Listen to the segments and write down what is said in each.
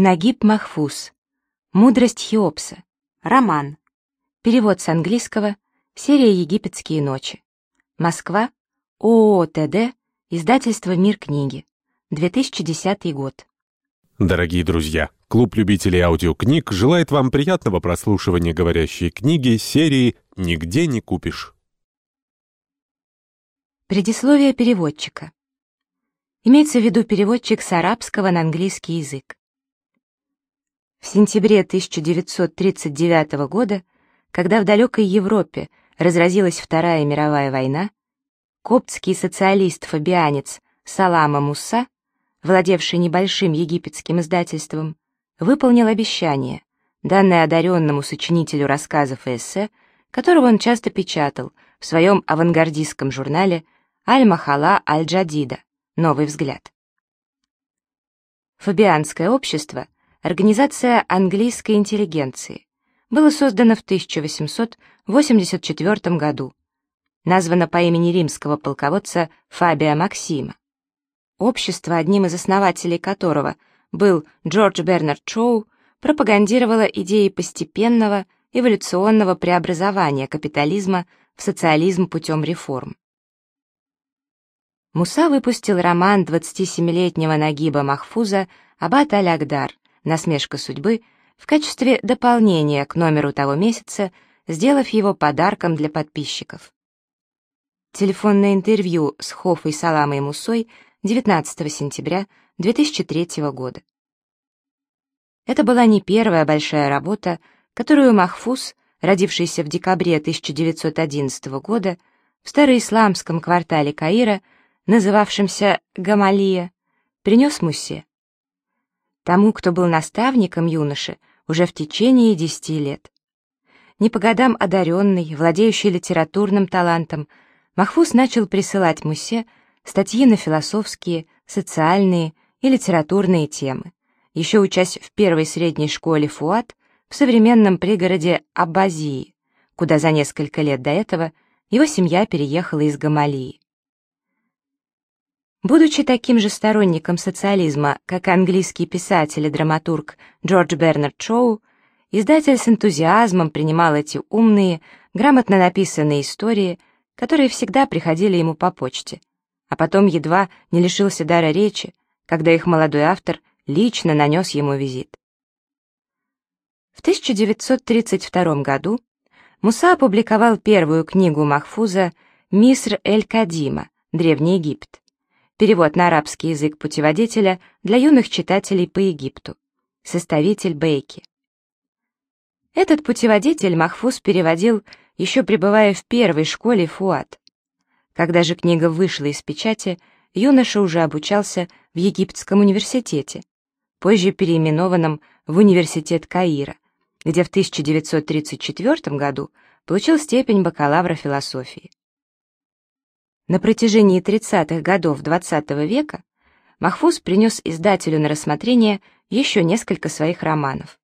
Нагиб Махфуз. Мудрость Хеопса. Роман. Перевод с английского. Серия «Египетские ночи». Москва. ООО «ТД». Издательство «Мир книги». 2010 год. Дорогие друзья, клуб любителей аудиокниг желает вам приятного прослушивания говорящей книги серии «Нигде не купишь». Предисловие переводчика. Имеется в виду переводчик с арабского на английский язык. Сентябре 1939 года, когда в далекой Европе разразилась Вторая мировая война, коптский социалист-фабианец Салама Муса, владевший небольшим египетским издательством, выполнил обещание, данное одаренному сочинителю рассказов и эссе, которого он часто печатал в своем авангардистском журнале «Аль-Махала Аль-Джадида. Новый взгляд». Фабианское общество — Организация английской интеллигенции, было создано в 1884 году, названо по имени римского полководца Фабия Максима. Общество, одним из основателей которого был Джордж Бернард Шоу, пропагандировало идеи постепенного эволюционного преобразования капитализма в социализм путем реформ. Муса выпустил роман 27-летнего Нагиба Махфуза «Аббат аль-Агдар», насмешка судьбы, в качестве дополнения к номеру того месяца, сделав его подарком для подписчиков. Телефонное интервью с Хофой Саламой Мусой 19 сентября 2003 года. Это была не первая большая работа, которую Махфуз, родившийся в декабре 1911 года, в староисламском квартале Каира, называвшемся Гамалия, принес Мусе тому, кто был наставником юноши уже в течение десяти лет. Не по годам одаренный, владеющий литературным талантом, Махфуз начал присылать Мусе статьи на философские, социальные и литературные темы, еще учась в первой средней школе Фуат в современном пригороде Аббазии, куда за несколько лет до этого его семья переехала из Гамалии. Будучи таким же сторонником социализма, как английский писатель и драматург Джордж Бернард Шоу, издатель с энтузиазмом принимал эти умные, грамотно написанные истории, которые всегда приходили ему по почте, а потом едва не лишился дара речи, когда их молодой автор лично нанес ему визит. В 1932 году Муса опубликовал первую книгу Махфуза «Миср эль-Кадима. Древний Египет», Перевод на арабский язык путеводителя для юных читателей по Египту. Составитель Бейки. Этот путеводитель Махфуз переводил, еще пребывая в первой школе Фуат. Когда же книга вышла из печати, юноша уже обучался в Египетском университете, позже переименованном в Университет Каира, где в 1934 году получил степень бакалавра философии. На протяжении 30-х годов XX -го века Махфуз принес издателю на рассмотрение еще несколько своих романов.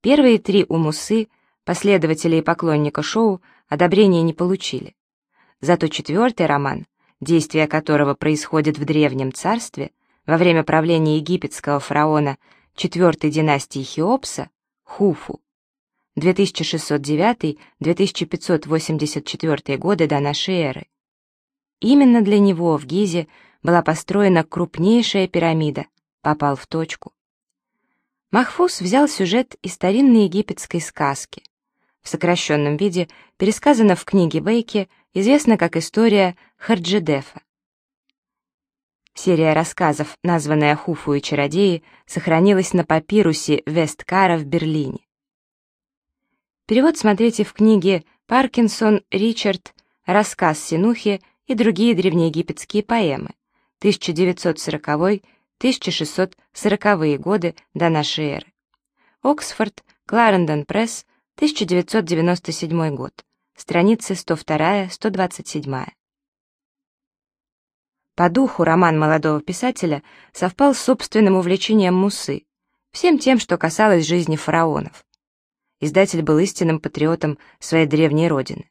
Первые три у Мусы, последователя и поклонника шоу, одобрения не получили. Зато четвертый роман, действие которого происходит в Древнем Царстве, во время правления египетского фараона четвертой династии Хеопса, Хуфу, 2609-2584 годы до нашей эры, Именно для него в Гизе была построена крупнейшая пирамида, попал в точку. Махфуз взял сюжет из старинной египетской сказки. В сокращенном виде пересказана в книге Бейки, известна как история Харджидефа. Серия рассказов, названная «Хуфу и чародеи», сохранилась на папирусе Весткара в Берлине. Перевод смотрите в книге Паркинсон Ричард «Рассказ Синухи и другие древнеегипетские поэмы 1940-1640 годы до нашей эры. Оксфорд, Кларендон Пресс, 1997 год. Страницы 102-127. По духу роман молодого писателя совпал с собственным увлечением Мусы, всем тем, что касалось жизни фараонов. Издатель был истинным патриотом своей древней родины.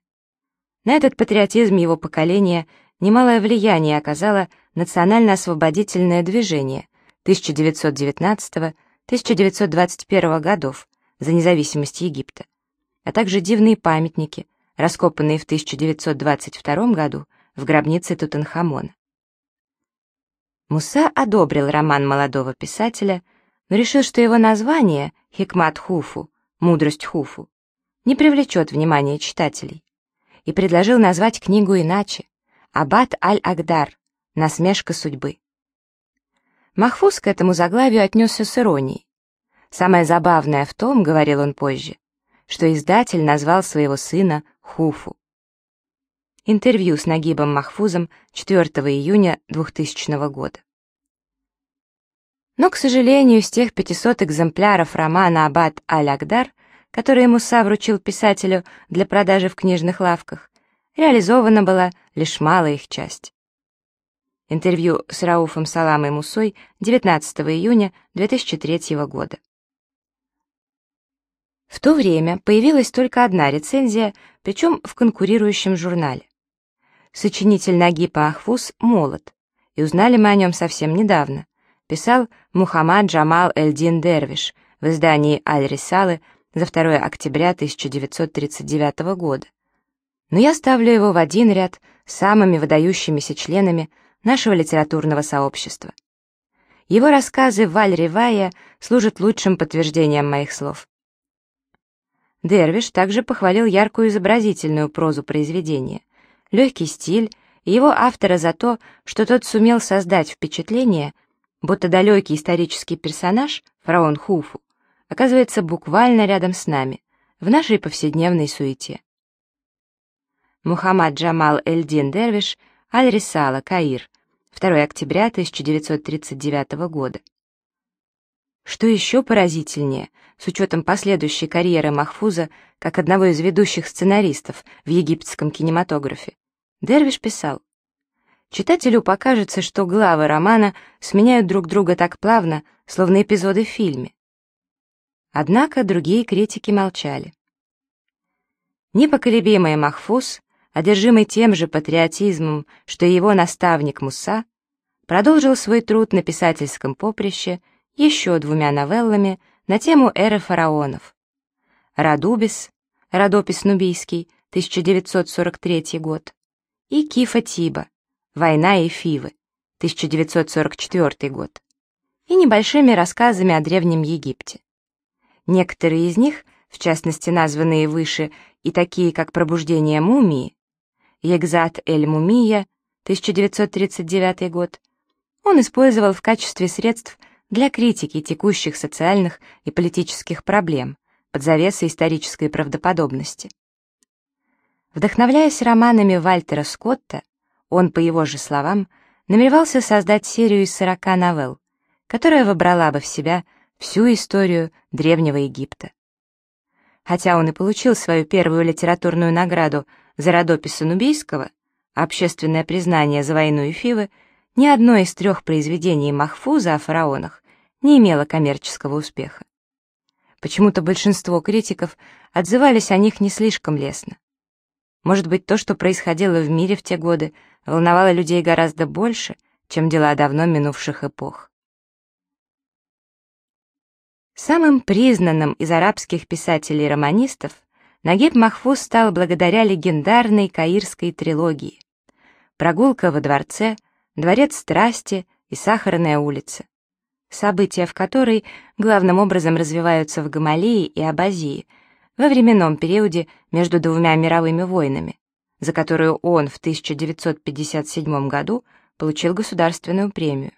На этот патриотизм его поколения немалое влияние оказало национально-освободительное движение 1921 годов за независимость Египта, а также дивные памятники, раскопанные в 1922 году в гробнице Тутанхамона. Муса одобрил роман молодого писателя, но решил, что его название «Хикмат Хуфу» — «Мудрость Хуфу» не привлечет внимания читателей, и предложил назвать книгу иначе «Аббат Аль-Агдар. Насмешка судьбы». Махфуз к этому заглавию отнесся с иронией. «Самое забавное в том, — говорил он позже, — что издатель назвал своего сына Хуфу. Интервью с Нагибом Махфузом 4 июня 2000 года. Но, к сожалению, с тех 500 экземпляров романа «Аббат Аль-Агдар», которые Муса вручил писателю для продажи в книжных лавках, реализована была лишь малая их часть. Интервью с Рауфом Саламой Мусой 19 июня 2003 года. В то время появилась только одна рецензия, причем в конкурирующем журнале. Сочинитель Нагипа Ахфуз молод, и узнали мы о нем совсем недавно, писал Мухаммад Джамал Эльдин Дервиш в издании «Аль-Рисалы» за 2 октября 1939 года. Но я ставлю его в один ряд с самыми выдающимися членами нашего литературного сообщества. Его рассказы «Валь-Ревая» служат лучшим подтверждением моих слов. Дервиш также похвалил яркую изобразительную прозу произведения, легкий стиль и его автора за то, что тот сумел создать впечатление, будто далекий исторический персонаж, фараон Хуфу, оказывается буквально рядом с нами, в нашей повседневной суете. Мухаммад Джамал Эльдин Дервиш, Аль-Рисала, Каир, 2 октября 1939 года. Что еще поразительнее, с учетом последующей карьеры Махфуза как одного из ведущих сценаристов в египетском кинематографе, Дервиш писал, «Читателю покажется, что главы романа сменяют друг друга так плавно, словно эпизоды в фильме. Однако другие критики молчали. Непоколебимый Махфуз, одержимый тем же патриотизмом, что и его наставник Муса, продолжил свой труд на писательском поприще еще двумя новеллами на тему эры фараонов. «Радубис», «Родопис Нубийский», 1943 год, и Кифа Тиба, «Война и Фивы», 1944 год, и небольшими рассказами о Древнем Египте. Некоторые из них, в частности названные выше и такие как «Пробуждение мумии», «Егзат эль-Мумия», 1939 год, он использовал в качестве средств для критики текущих социальных и политических проблем под завесой исторической правдоподобности. Вдохновляясь романами Вальтера Скотта, он, по его же словам, намеревался создать серию из 40 новелл, которая вобрала бы в себя всю историю Древнего Египта. Хотя он и получил свою первую литературную награду за родописы Нубийского, общественное признание за войну и Фивы, ни одно из трех произведений Махфуза о фараонах не имело коммерческого успеха. Почему-то большинство критиков отзывались о них не слишком лестно. Может быть, то, что происходило в мире в те годы, волновало людей гораздо больше, чем дела давно минувших эпох. Самым признанным из арабских писателей-романистов Нагиб Махфуз стал благодаря легендарной каирской трилогии «Прогулка во дворце», «Дворец страсти» и «Сахарная улица», события в которой главным образом развиваются в Гамалии и Абазии во временном периоде между двумя мировыми войнами, за которую он в 1957 году получил государственную премию.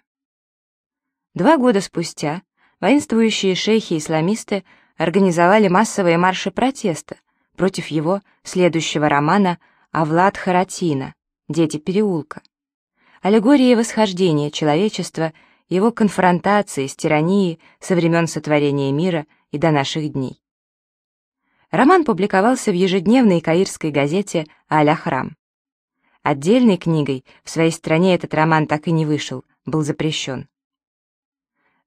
Два года спустя воинствующие шейхи-исламисты организовали массовые марши протеста против его следующего романа «Авлад Харатина. Дети переулка». Аллегории восхождения человечества, его конфронтации с тиранией со времен сотворения мира и до наших дней. Роман публиковался в ежедневной каирской газете «Аль-Ахрам». Отдельной книгой в своей стране этот роман так и не вышел, был запрещен.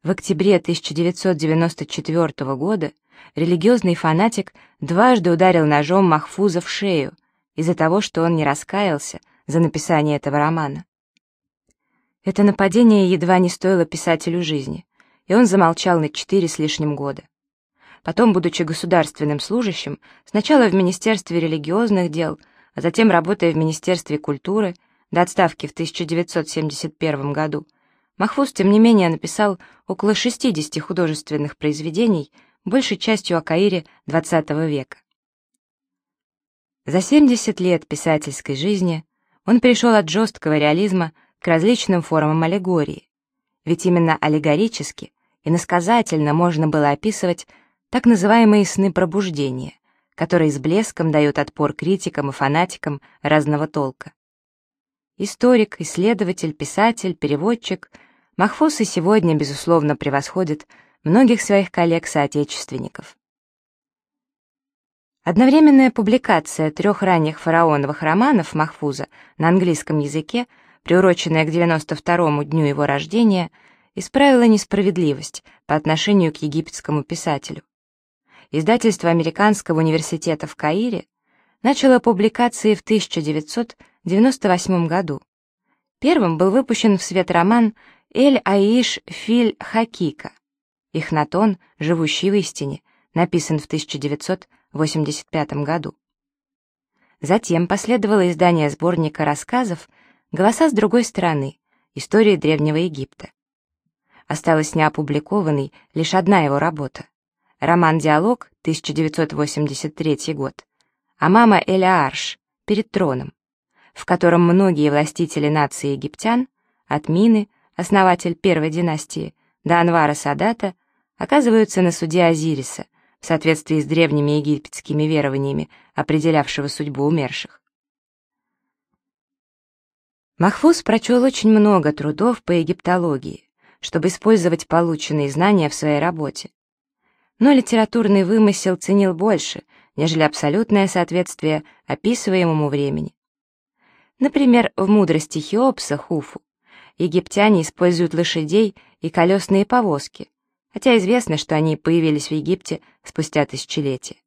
В октябре 1994 года религиозный фанатик дважды ударил ножом Махфуза в шею из-за того, что он не раскаялся за написание этого романа. Это нападение едва не стоило писателю жизни, и он замолчал на четыре с лишним года. Потом, будучи государственным служащим, сначала в Министерстве религиозных дел, а затем работая в Министерстве культуры, до отставки в 1971 году, Махфуз, тем не менее, написал около 60 художественных произведений, большей частью о Каире XX века. За 70 лет писательской жизни он перешел от жесткого реализма к различным формам аллегории, ведь именно аллегорически, иносказательно можно было описывать так называемые сны пробуждения, которые с блеском дают отпор критикам и фанатикам разного толка. Историк, исследователь, писатель, переводчик, Махфуз и сегодня, безусловно, превосходит многих своих коллег-соотечественников. Одновременная публикация трех ранних фараоновых романов Махфуза на английском языке, приуроченная к 92-му дню его рождения, исправила несправедливость по отношению к египетскому писателю. Издательство Американского университета в Каире начало публикации в 1998 году. Первым был выпущен в свет роман «Эль-Аиш Филь Хакика» «Ихнатон, живущий в истине», написан в 1985 году. Затем последовало издание сборника рассказов «Голоса с другой стороны. Истории Древнего Египта» осталась неопубликованной лишь одна его работа. Роман-диалог, 1983 год, а мама Эля Арш, «Перед троном», в котором многие властители нации египтян, от Мины, основатель первой династии, до Анвара Садата, оказываются на суде Азириса, в соответствии с древними египетскими верованиями, определявшего судьбу умерших. Махфуз прочел очень много трудов по египтологии чтобы использовать полученные знания в своей работе. Но литературный вымысел ценил больше, нежели абсолютное соответствие описываемому времени. Например, в «Мудрости Хеопса» Хуфу египтяне используют лошадей и колесные повозки, хотя известно, что они появились в Египте спустя тысячелетия.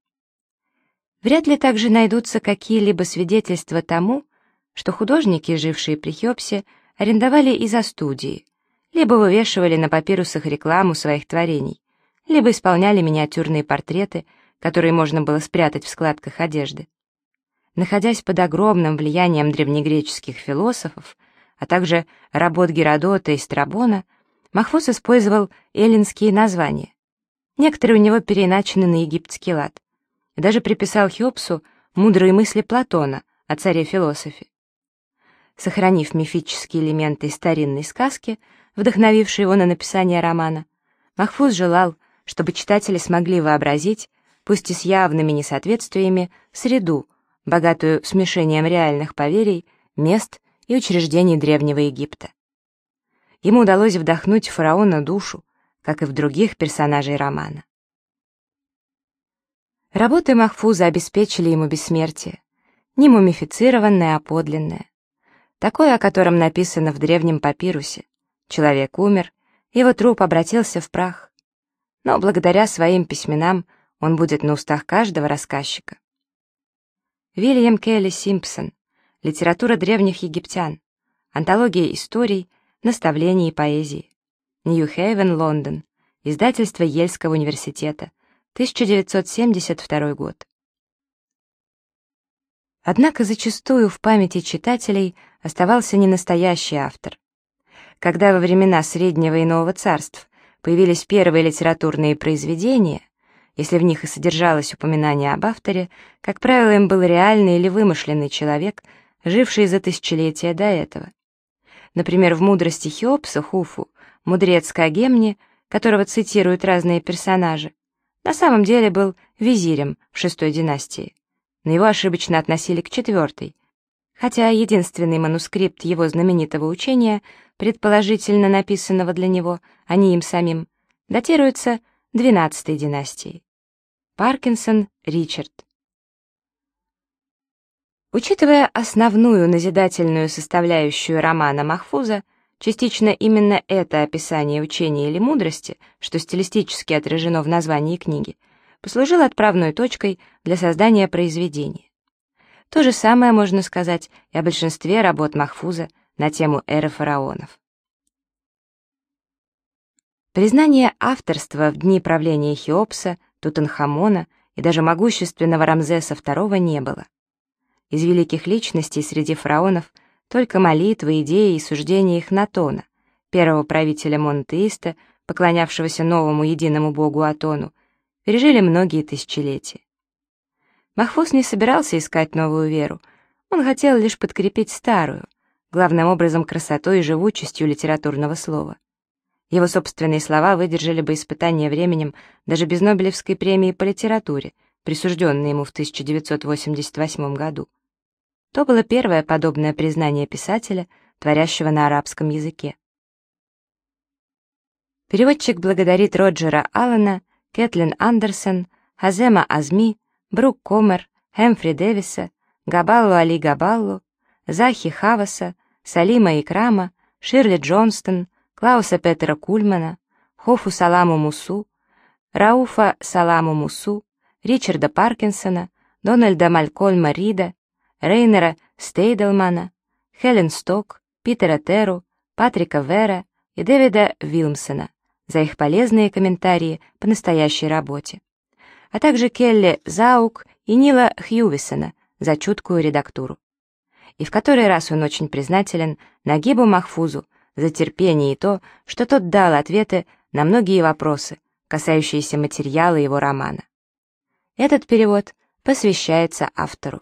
Вряд ли также найдутся какие-либо свидетельства тому, что художники, жившие при Хеопсе, арендовали и за студии, либо вывешивали на папирусах рекламу своих творений, либо исполняли миниатюрные портреты, которые можно было спрятать в складках одежды. Находясь под огромным влиянием древнегреческих философов, а также работ Геродота и Страбона, Махфуз использовал эллинские названия. Некоторые у него переиначены на египетский лад. Даже приписал Хеопсу мудрые мысли Платона о царе-философе. Сохранив мифические элементы старинной сказки, вдохновивший его на написание романа, Махфуз желал, чтобы читатели смогли вообразить, пусть и с явными несоответствиями, среду, богатую смешением реальных поверий, мест и учреждений Древнего Египта. Ему удалось вдохнуть фараона душу, как и в других персонажей романа. Работы Махфуза обеспечили ему бессмертие, не мумифицированное, а подлинное, такое, о котором написано в древнем папирусе, Человек умер, его труп обратился в прах. Но благодаря своим письменам он будет на устах каждого рассказчика. Вильям Келли Симпсон. Литература древних египтян. Антология историй, наставлений и поэзии. Нью-Хейвен, Лондон. Издательство Ельского университета. 1972 год. Однако зачастую в памяти читателей оставался не настоящий автор когда во времена Среднего и Нового царств появились первые литературные произведения, если в них и содержалось упоминание об авторе, как правило, им был реальный или вымышленный человек, живший за тысячелетия до этого. Например, в «Мудрости Хеопса» Хуфу, мудрец Кагемни, которого цитируют разные персонажи, на самом деле был визирем в шестой династии. Но его ошибочно относили к четвертой, хотя единственный манускрипт его знаменитого учения предположительно написанного для него, а не им самим, датируется XII династией. Паркинсон Ричард. Учитывая основную назидательную составляющую романа Махфуза, частично именно это описание учения или мудрости, что стилистически отражено в названии книги, послужило отправной точкой для создания произведения. То же самое можно сказать и о большинстве работ Махфуза на тему эры фараонов. Признание авторства в дни правления Хеопса, Тутанхамона и даже могущественного Рамзеса II не было. Из великих личностей среди фараонов только молитвы, идеи и суждения Эхнатона, первого правителя монотеиста, поклонявшегося новому единому богу Атону, пережили многие тысячелетия. Махфуз не собирался искать новую веру, он хотел лишь подкрепить старую, главным образом красотой и живучестью литературного слова. Его собственные слова выдержали бы испытание временем даже без Нобелевской премии по литературе, присужденной ему в 1988 году. То было первое подобное признание писателя, творящего на арабском языке. Переводчик благодарит Роджера Аллена, Кэтлин Андерсон, Хазема Азми, Брук Комер, Хэмфри Дэвиса, Габалу Али Габалу, Захи Хаваса, Салима Икрама, Ширли Джонстон, Клауса Петера Кульмана, Хофу Саламу Мусу, Рауфа Саламу Мусу, Ричарда Паркинсона, Дональда Малькольма Рида, Рейнера Стейделмана, Хелен Сток, Питера Теру, Патрика Вера и Дэвида Вилмсона за их полезные комментарии по настоящей работе, а также Келли Заук и Нила Хьювисона за чуткую редактуру. И в который раз он очень признателен Нагибу Махфузу за терпение и то, что тот дал ответы на многие вопросы, касающиеся материала его романа. Этот перевод посвящается автору.